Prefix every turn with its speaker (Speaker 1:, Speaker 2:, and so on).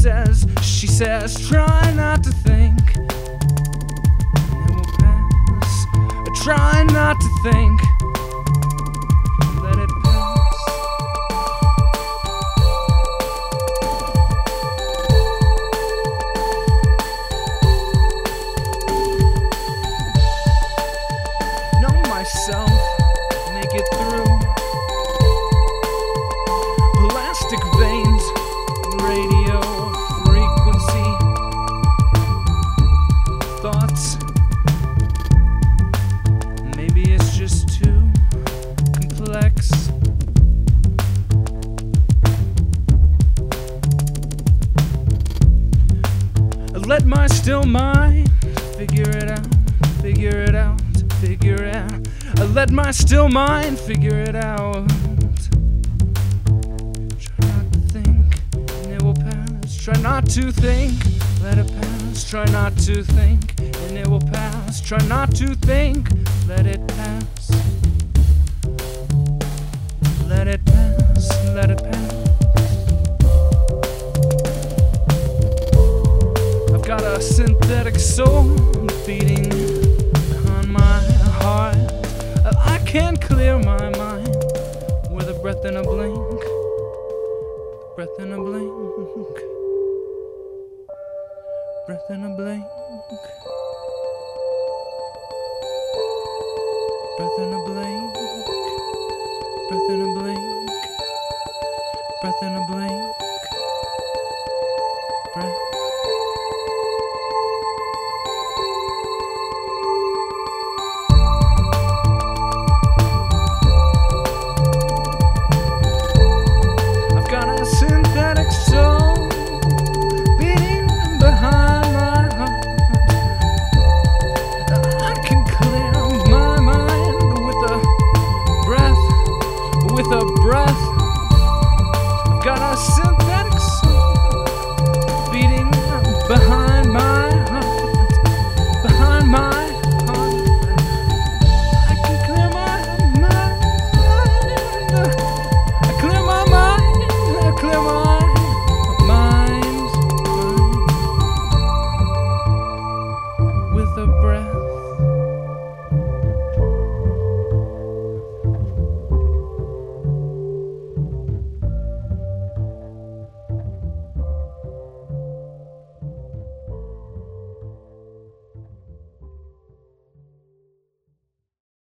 Speaker 1: says, she says, try not to think. Try not to think. Let my still mind figure it out, figure it out, figure it out. I let my still mind figure it out. Try not to think, and it will pass. Try not to think, let it pass. Try not to think, and it will pass. Try not to think, let it pass. Let it pass, let it pass. My mind with a breath and a blink. Breath and a blink. Breath and a blink. Breath and a blink. Breath and a blink. Breath and a blink. Breath. simple.